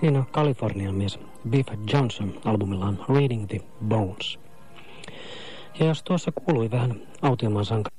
Siinä Kalifornian mies Biff Johnson albumillaan Reading the Bones. Ja jos tuossa kuului vähän autiomaan sanka...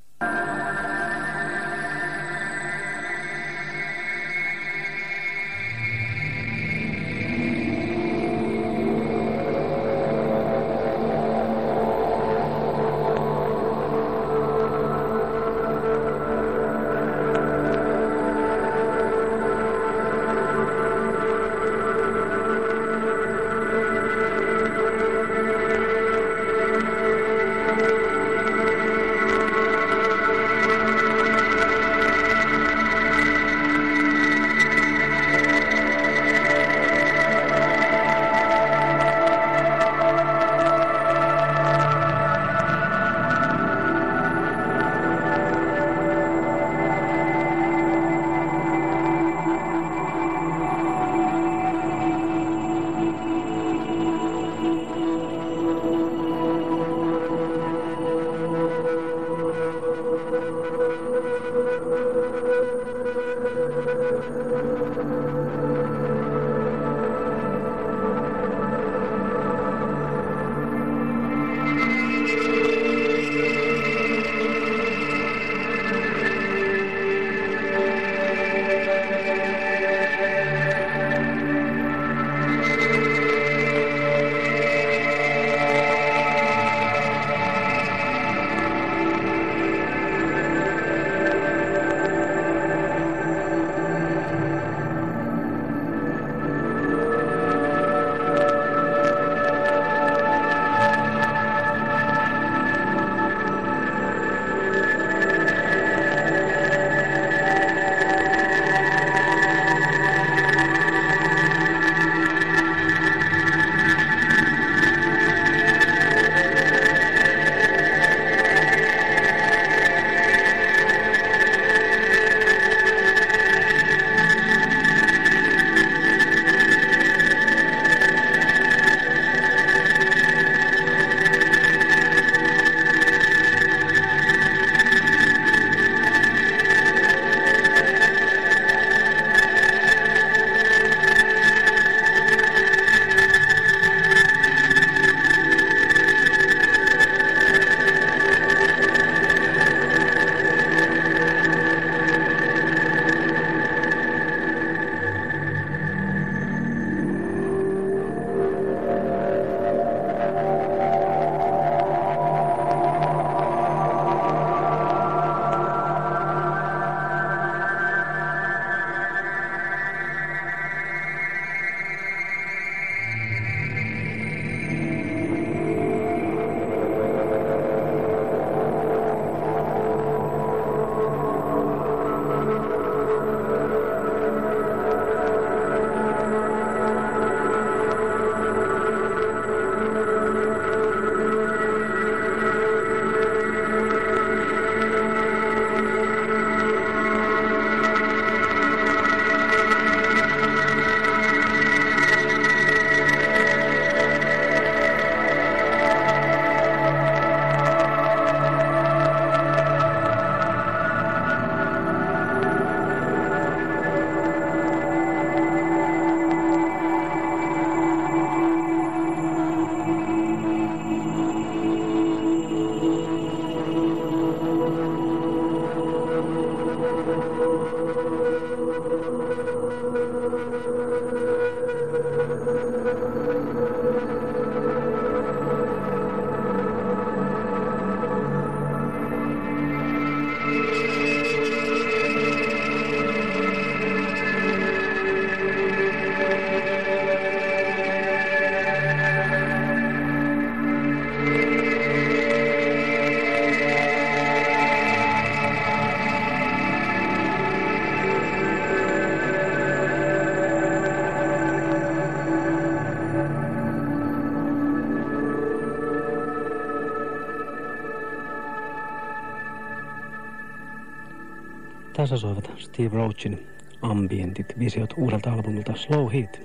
Tässä soivat Steve Roachin ambientit, visiot uudelta albumilta Slow Heat.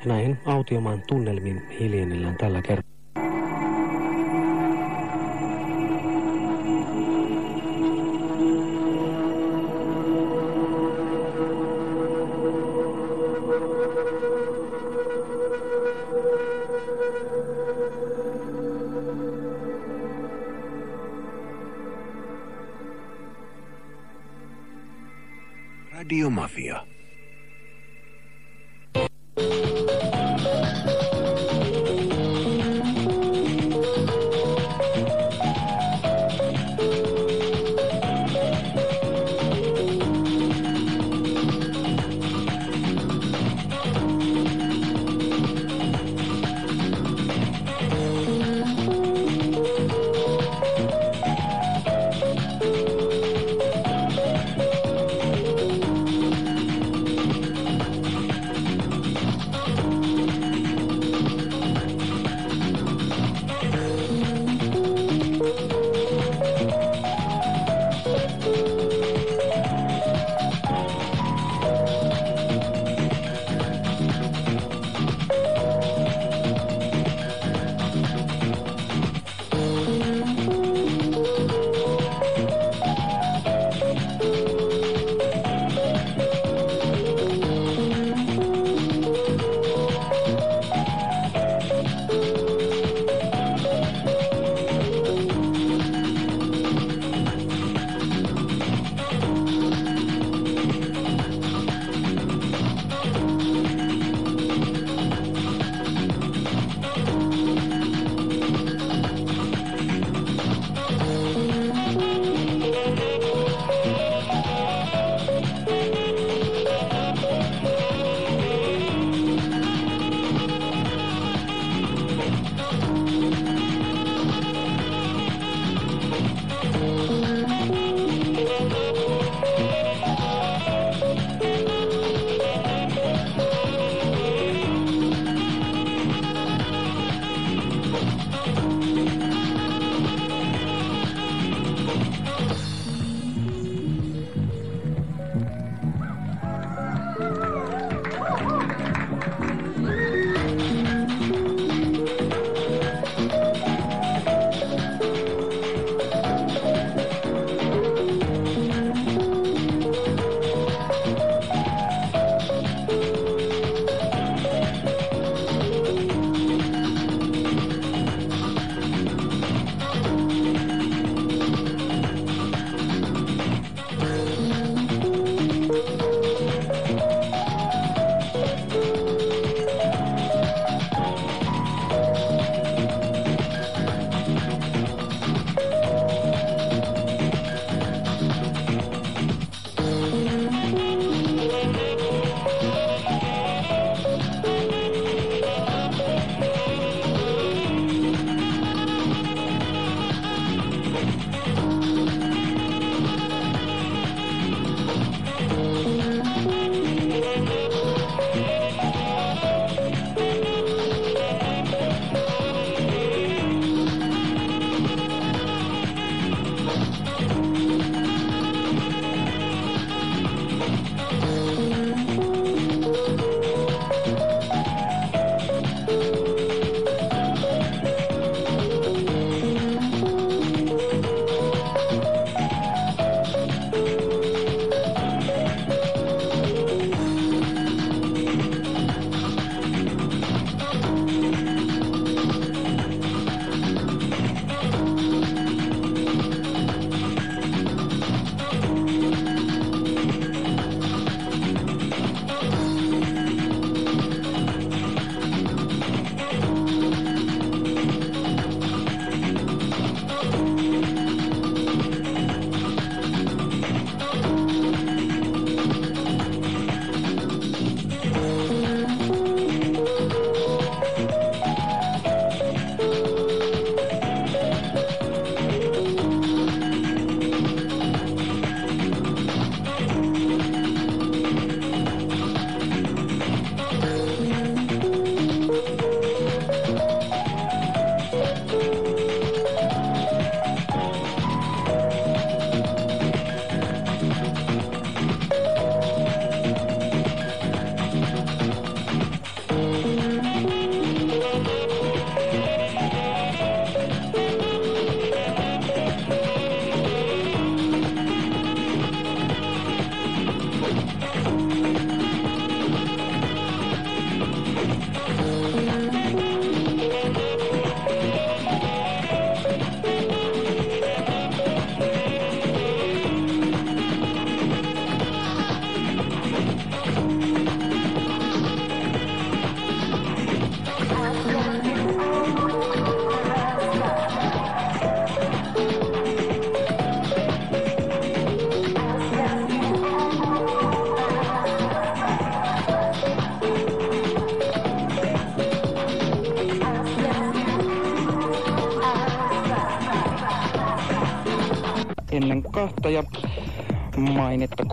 Ja näihin autiomaan tunnelmiin hiljennellään tällä kertaa.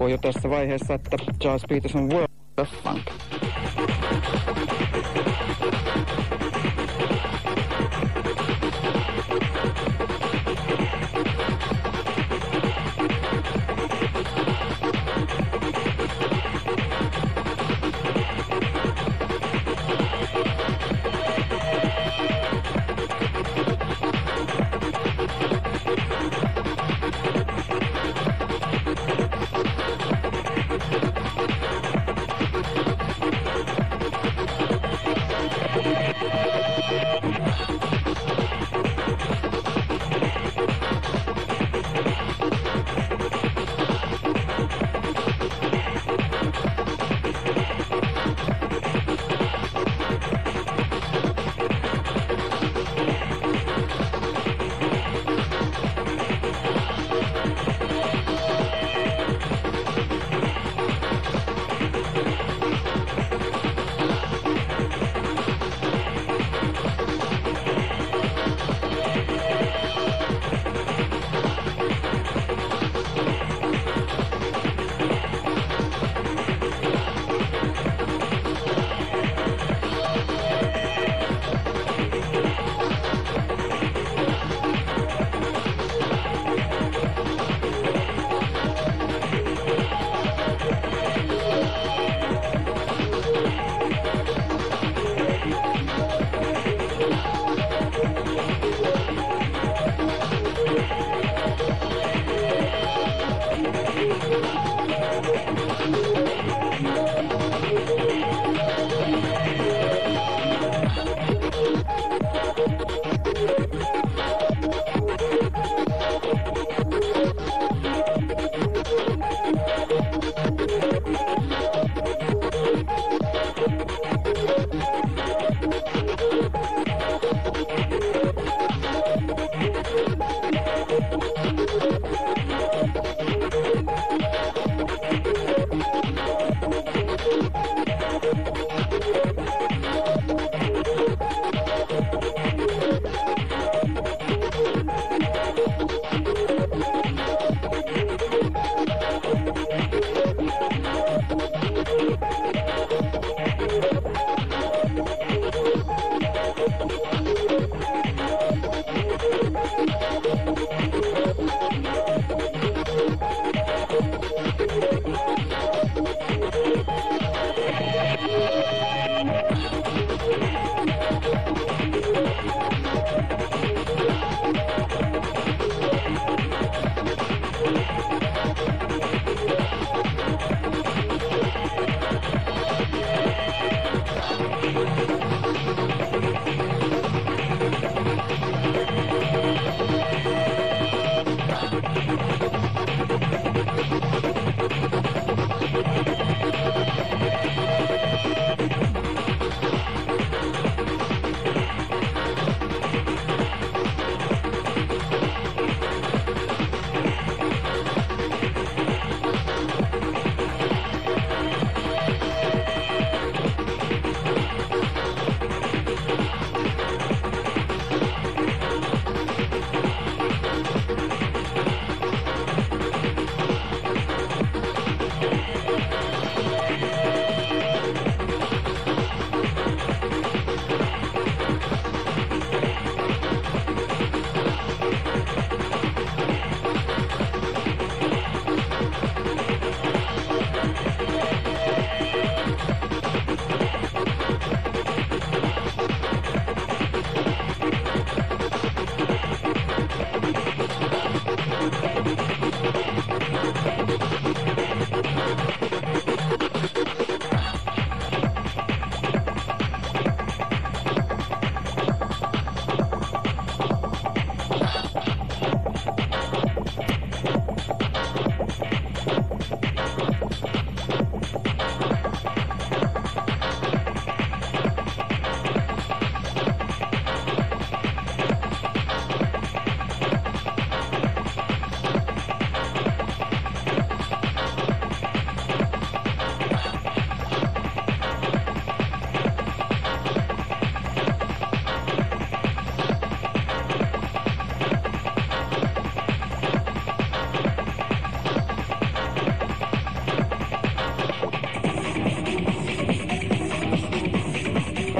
Jo tässä vaiheessa, että Charles Peterson World of Funk.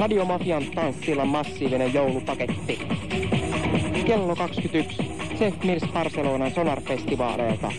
Radiomafian tanssilla massiivinen joulupaketti. Kello 21. Jeff Mills Barcelonan Sonar-festivaaleilta.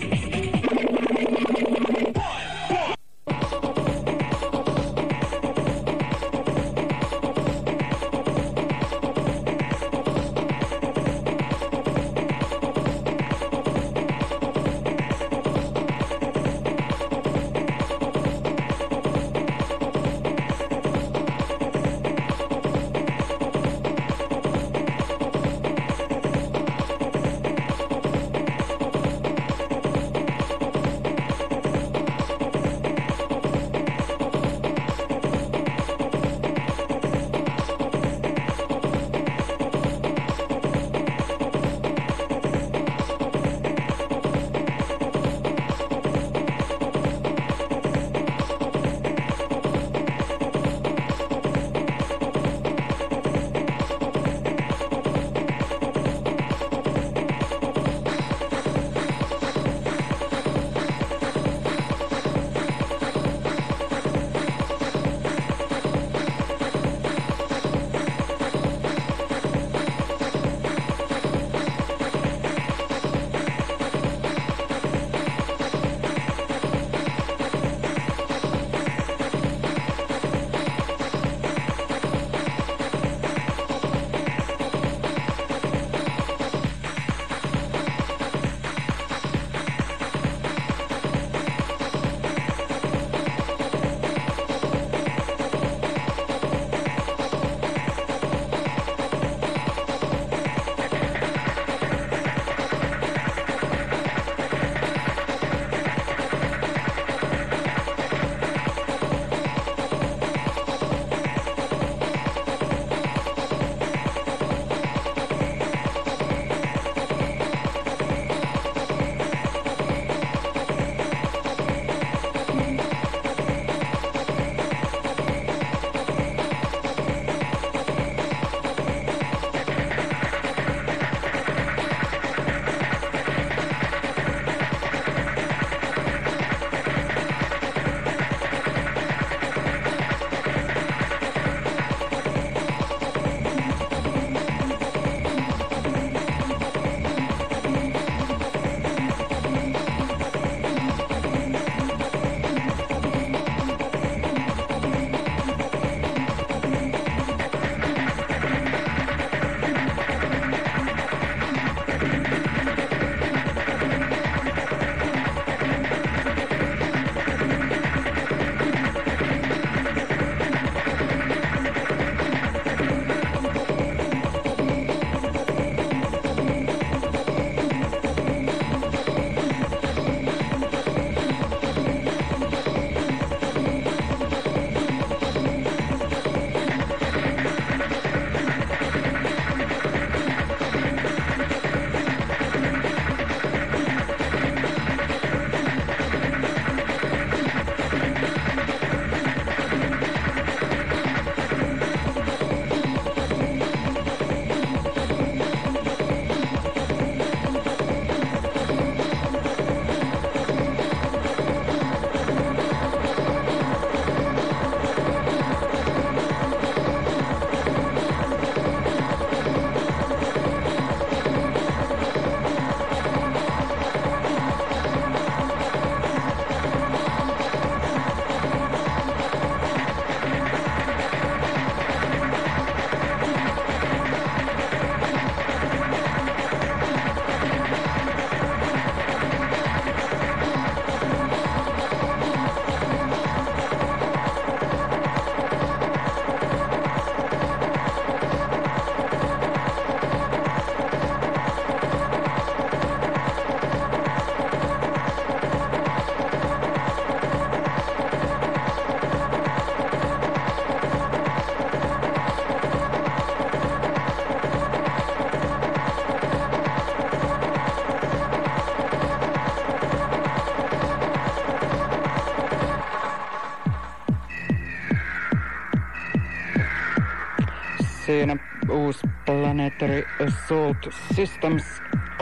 Siinä uusi Planetary Assault Systems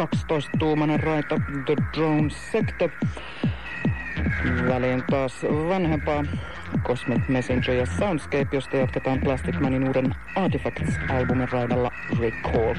12-tuumainen raita The Drone Sector. Väliin taas vanhempaa Cosmic Messenger ja Soundscape, josta jatketaan Plastic Manin uuden Artifacts-albumin raidalla Recall.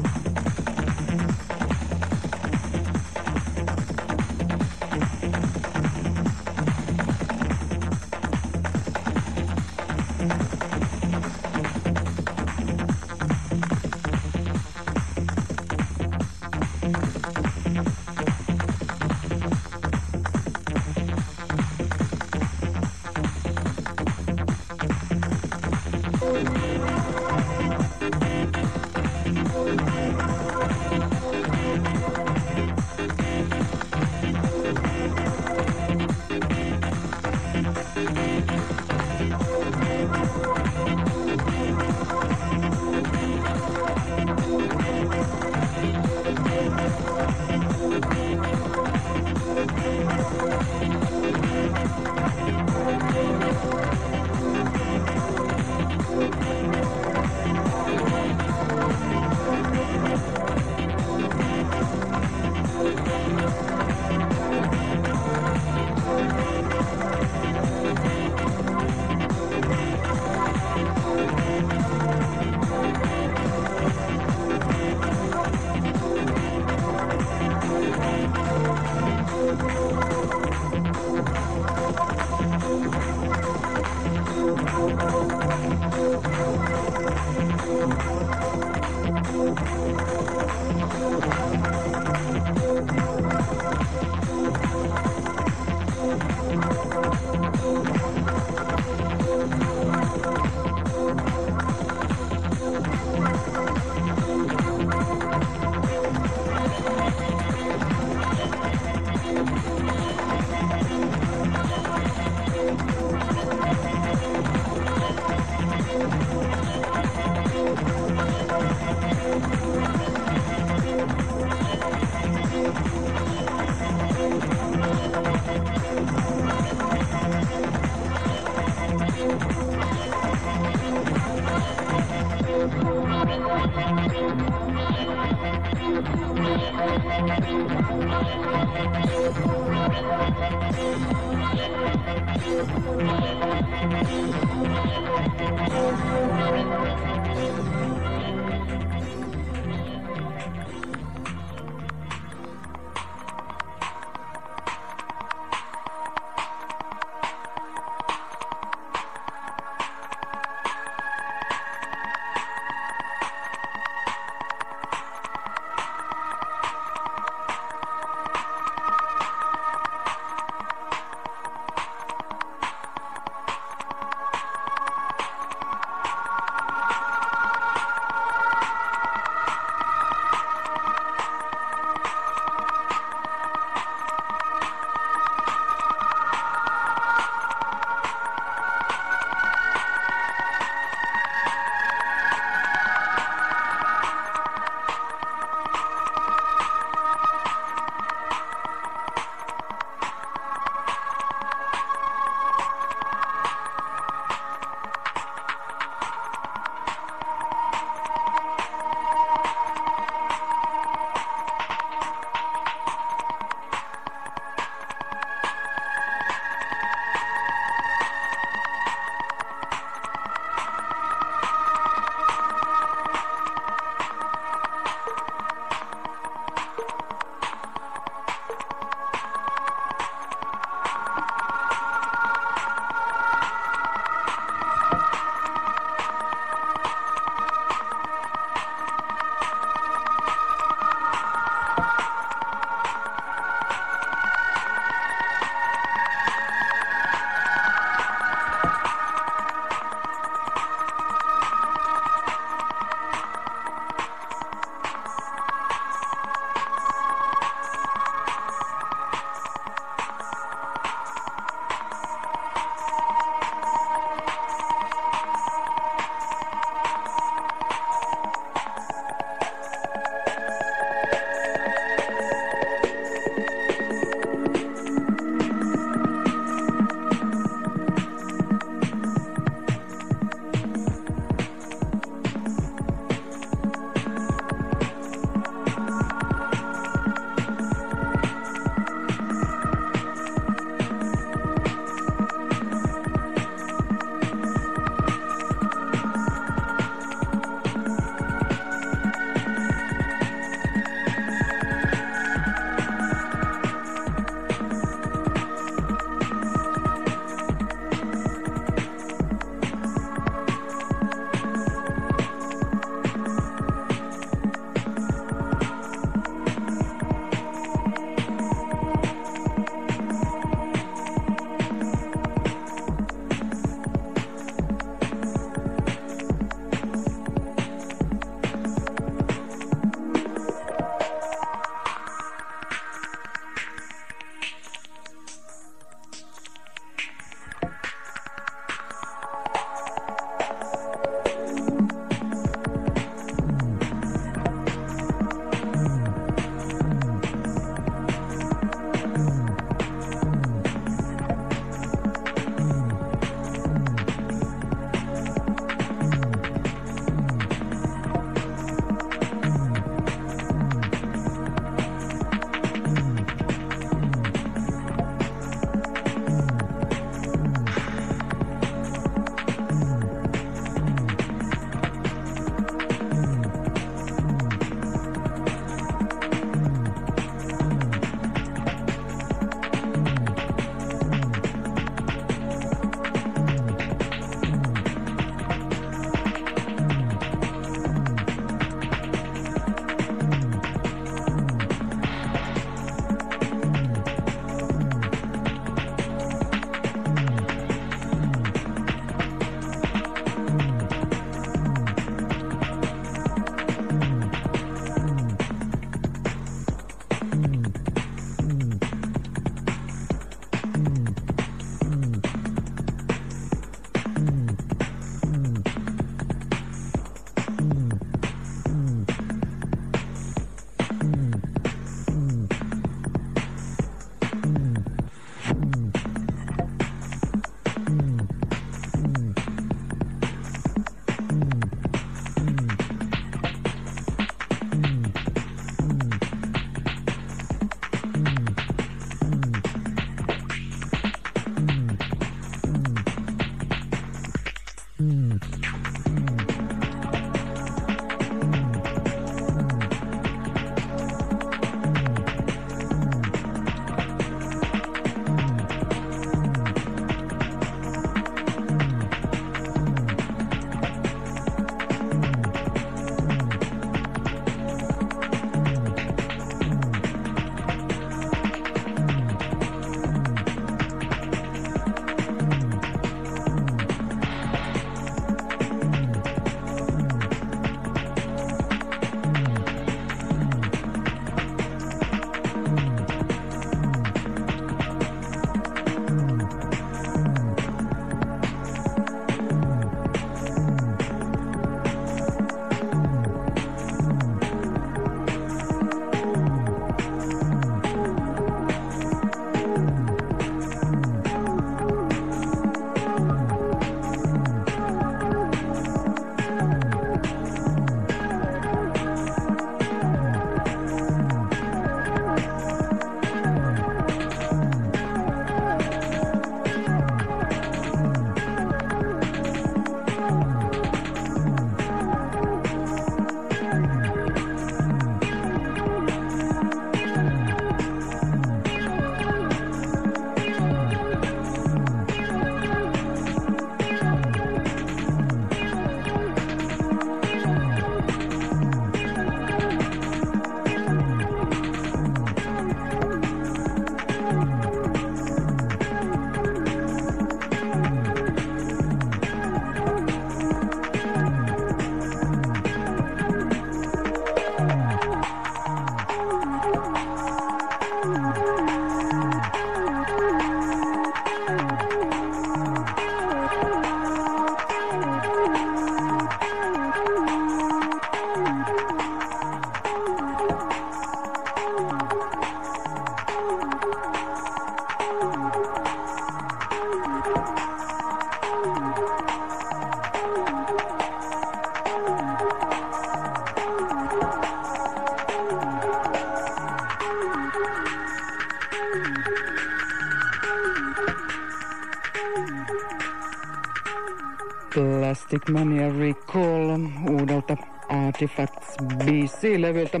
Artifacts BC-levyltä.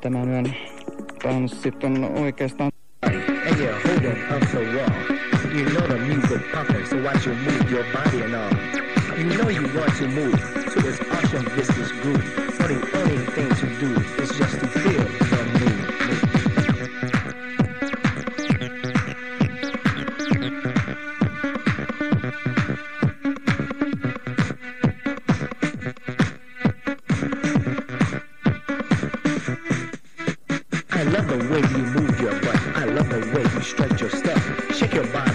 Tämän yön tanssit on oikeastaan goodbye.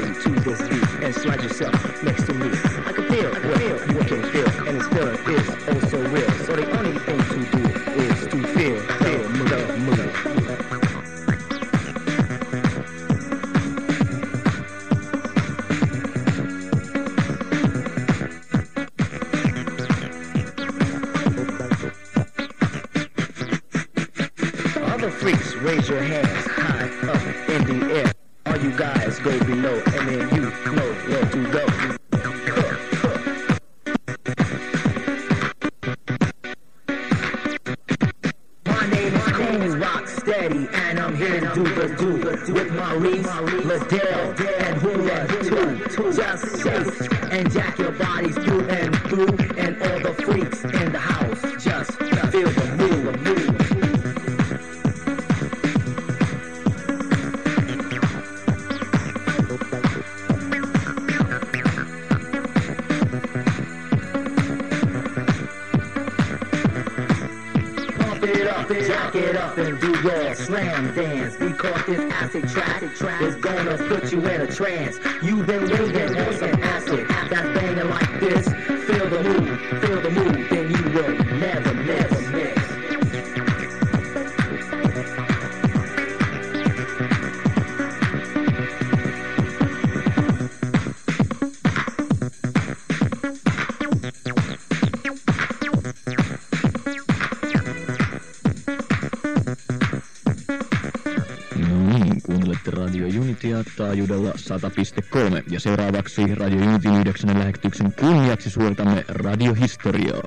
taajuudella 100.3. Ja seuraavaksi Radio Unity 9 lähetyksen kunniaksi suoritamme radiohistoriaa.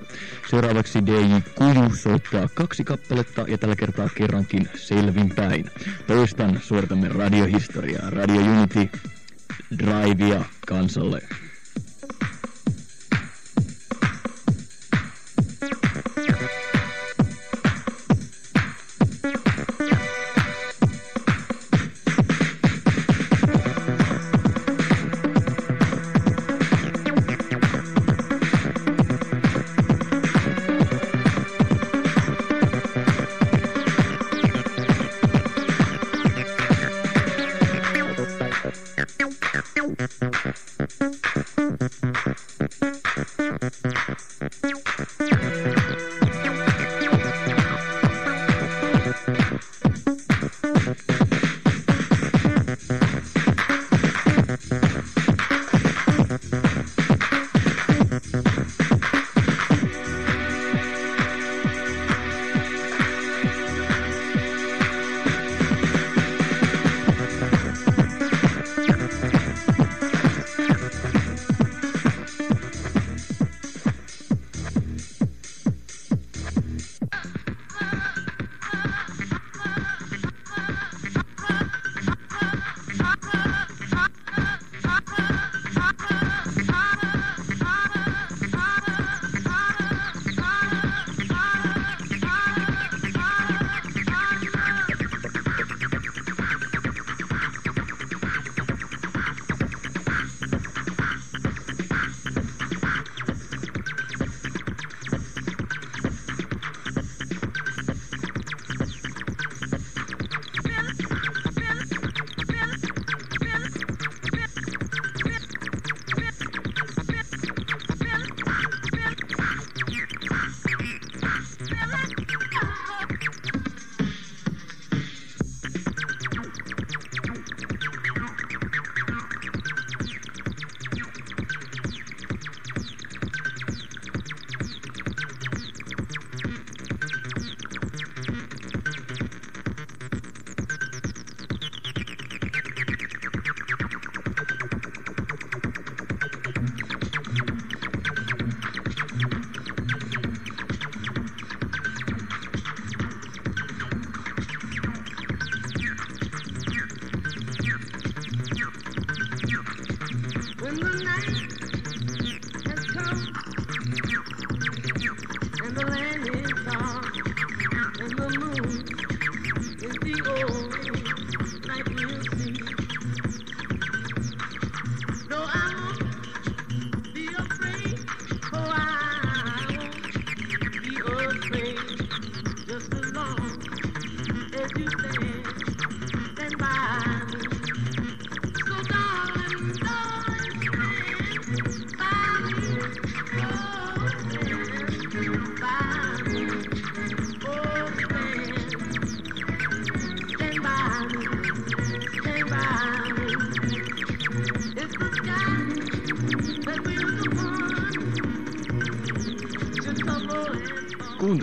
Seuraavaksi DJ Kuju soittaa kaksi kappaletta ja tällä kertaa kerrankin selvinpäin. Toistan suoritamme radiohistoriaa. Radio Unity, drivea kansalle.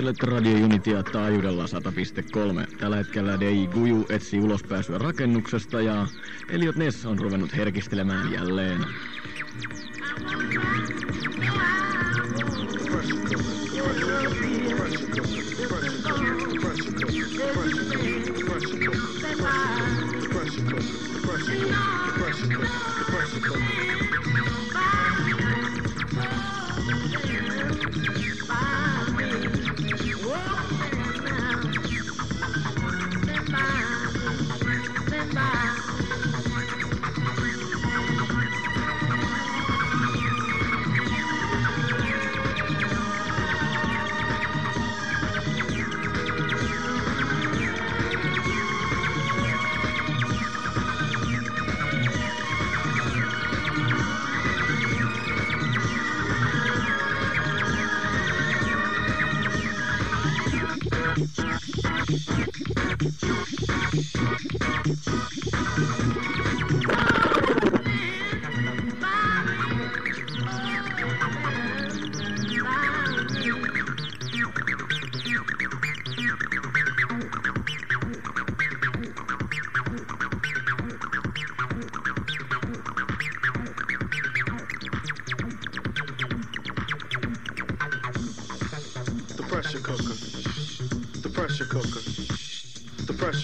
Kuuntelet Radio Unitia taajuudella 100.3. Tällä hetkellä DJ Guju etsii ulospääsyä rakennuksesta ja Eliot Ness on ruvennut herkistelemään jälleen. bye.